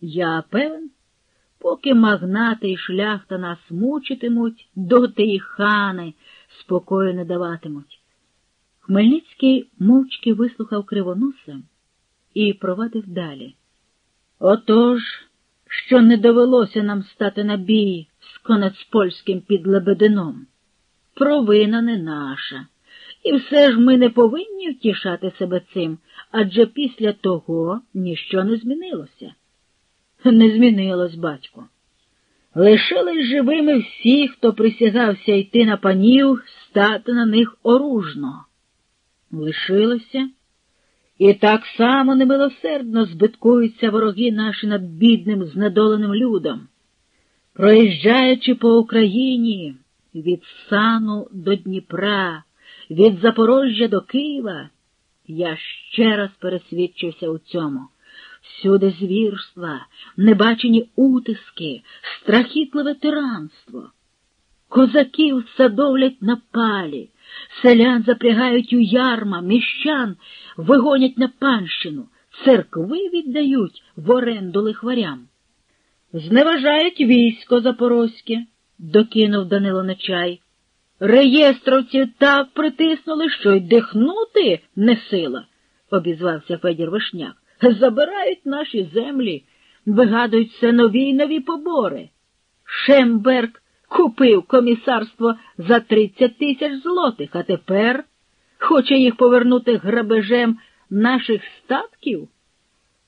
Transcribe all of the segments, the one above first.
Я певен, поки магнати і шляхта нас мучитимуть, доти і хани спокою не даватимуть. Хмельницький мовчки вислухав кривоноса і провадив далі. Отож, що не довелося нам стати на бій з конецпольським під Лебедином. Провина не наша. І все ж ми не повинні втішати себе цим, адже після того ніщо не змінилося. Не змінилось, батько. Лишились живими всі, хто присягався йти на панів, стати на них оружно. Лишилося, і так само немилосердно збиткуються вороги наші над бідним, знедоленим людом. Проїжджаючи по Україні від Сану до Дніпра, від Запорожжя до Києва, я ще раз пересвідчився у цьому. Всюди звірства, небачені утиски, страхітливе тиранство. Козаків садовлять на палі, селян запрягають у ярма, міщан вигонять на панщину, церкви віддають в оренду лихварям. Зневажають військо запорозьке, докинув Данило Нечай. Реєстровці так притиснули, що й дихнути не сила, обізвався Федір Вишняк. Забирають наші землі, вигадують все нові й нові побори. Шемберг купив комісарство за 30 тисяч злотих, а тепер хоче їх повернути грабежем наших статків.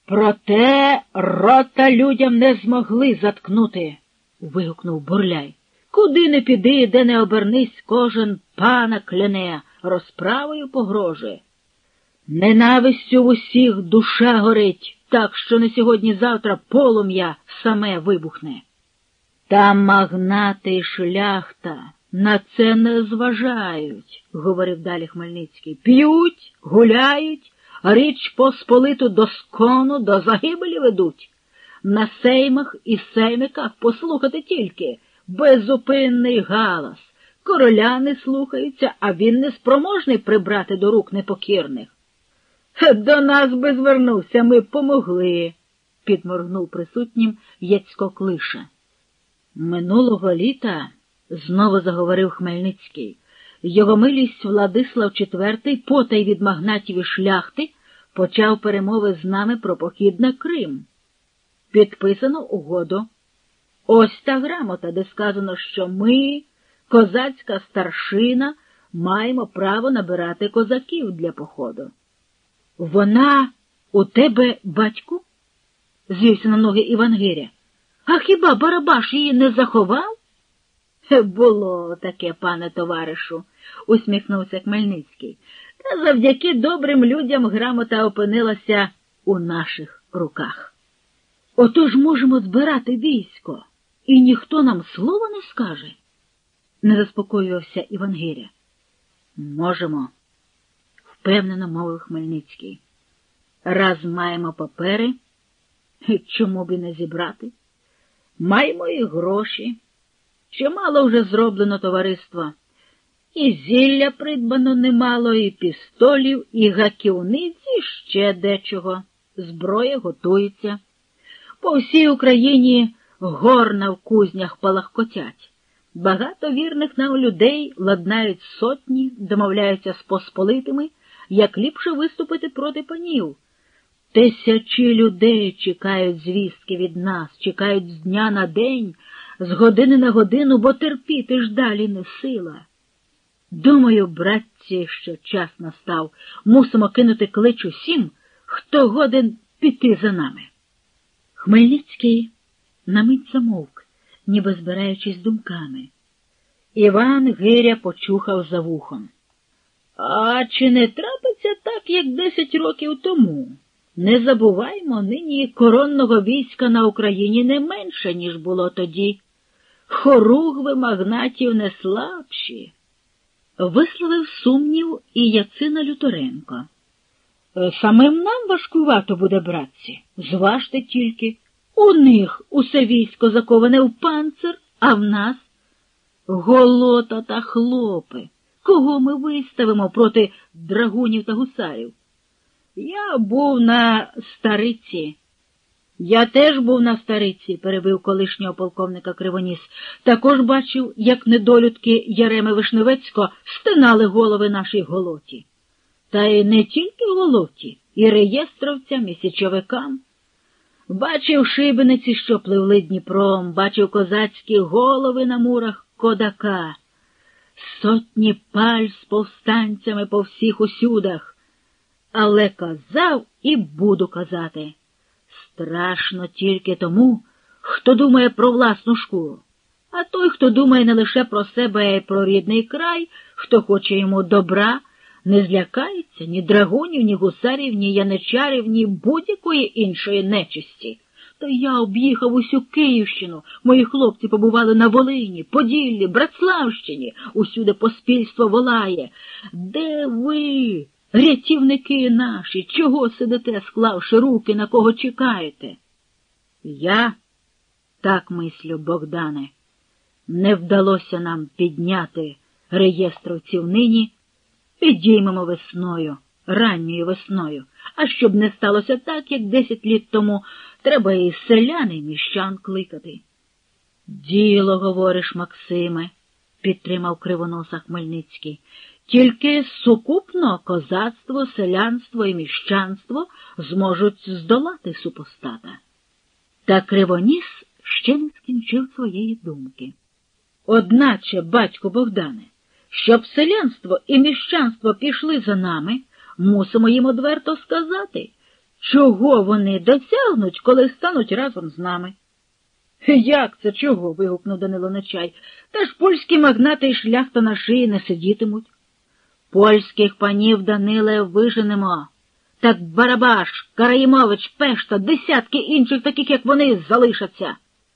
Проте рота людям не змогли заткнути, вигукнув Бурляй. Куди не піди, де не обернись, кожен пана кляне, розправою погрожує. Ненавистю в усіх душа горить, так що не сьогодні-завтра полум'я саме вибухне. Та магнати і шляхта на це не зважають, говорив далі Хмельницький. П'ють, гуляють, річ посполиту до скону, до загибелі ведуть. На сеймах і сеймиках послухати тільки безупинний галас. Короля не слухаються, а він не спроможний прибрати до рук непокірних. До нас би звернувся, ми помогли, підморгнув присутнім Яцько Клиша. Минулого літа, знову заговорив Хмельницький, його милість Владислав IV, потай від магнатів і шляхти, почав перемови з нами про похід на Крим. Підписано угоду. Ось та грамота, де сказано, що ми, козацька старшина, маємо право набирати козаків для походу. Вона у тебе, батьку? звівся на ноги Івангиря. А хіба Барабаш її не заховав? Було таке, пане товаришу, усміхнувся Хмельницький. Та завдяки добрим людям грамота опинилася у наших руках. Отож можемо збирати військо, і ніхто нам слова не скаже, не заспокоювався Івангиря. Можемо, впевнено мовив Хмельницький. Раз маємо папери, чому б і не зібрати? Маємо і гроші. Чимало вже зроблено товариства. І зілля придбано немало, і пістолів, і гаківниць, і ще дечого. Зброя готується. По всій Україні горна в кузнях палахкотять. Багато вірних нам людей ладнають сотні, домовляються з посполитими, як ліпше виступити проти панів. Тисячі людей чекають звістки від нас, чекають з дня на день, з години на годину, бо терпіти ж далі не сила. Думаю, братці, що час настав, мусимо кинути клич усім, хто годен піти за нами. Хмельницький на мить замовк, ніби збираючись думками. Іван Гиря почухав за вухом. А чи не трапиться так, як десять років тому? Не забуваймо, нині коронного війська на Україні не менше, ніж було тоді. Хоругви магнатів не слабші. Висловив сумнів і Яцина Люторенко. «Е, самим нам важкувато буде, братці. Зважте тільки. У них усе військо заковане в панцир, а в нас голота та хлопи. Кого ми виставимо проти драгунів та гусарів? Я був на стариці. Я теж був на стариці, перебив колишнього полковника Кривоніс. Також бачив, як недолюдки Яреми Вишневецько стинали голови нашій голоті. Та й не тільки голоті, і реєстровцям, і січовикам. Бачив шибениці, що пливли Дніпром, бачив козацькі голови на мурах кодака, сотні паль з повстанцями по всіх усюдах. Але казав і буду казати. Страшно тільки тому, хто думає про власну шкуру, а той, хто думає не лише про себе, а й про рідний край, хто хоче йому добра, не злякається ні драгунів, ні гусарів, ні яничарів, ні будь-якої іншої нечисті. Та я об'їхав усю Київщину. Мої хлопці побували на Волині, Поділлі, Братславщині, усюди поспільство волає. Де ви? Рятівники наші, чого сидите, склавши руки, на кого чекаєте? Я, так мислю, Богдане, не вдалося нам підняти реєстровців нині, підіймемо весною, ранньою весною. А щоб не сталося так, як десять літ тому, треба і селяни і міщан кликати. Діло, говориш, Максиме, підтримав кривоноса Хмельницький. Тільки сукупно козацтво, селянство і міщанство зможуть здолати супостата. Та Кривоніс ще не скінчив своєї думки. Одначе, батько Богдане, щоб селянство і міщанство пішли за нами, мусимо їм одверто сказати, чого вони досягнуть, коли стануть разом з нами. Як це чого? вигукнув Данило Нечай. Та ж польські магнати і шляхта на шиї не сидітимуть. Польських панів Даниле виженемо. Так Барабаш, Караїмович, Пешта, десятки інших, таких, як вони, залишаться.